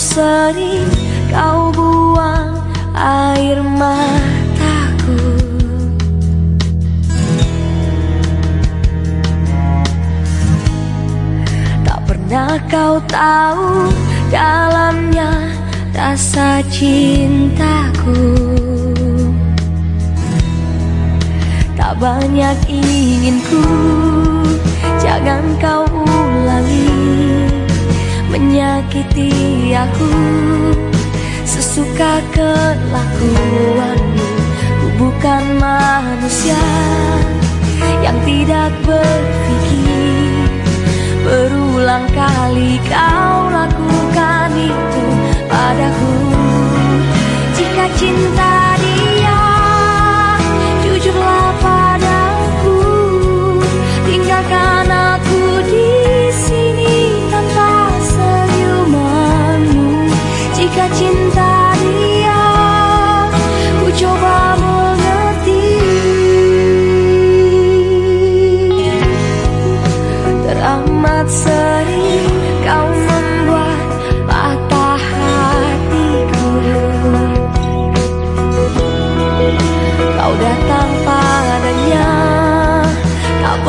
Sering kau buang air mataku. Tak pernah kau tahu dalamnya rasa cintaku. Tak banyak inginku Jangan kau ulangi Menyakiti aku. Sesuka kelakuanmu Ku bukan manusia Yang tidak berpikir. Berulang kali kau lakukan itu padaku. Jika cinta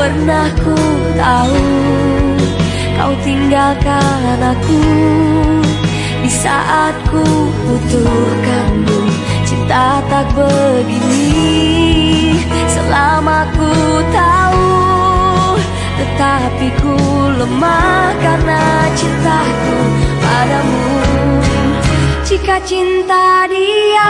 pernah ku tahu. Kau tinggalkan aku Di saat ku butuhkanmu. Cinta tak begini Selama ku tahu. Tetapi ku lemah karena cintaku padamu. Jika cinta dia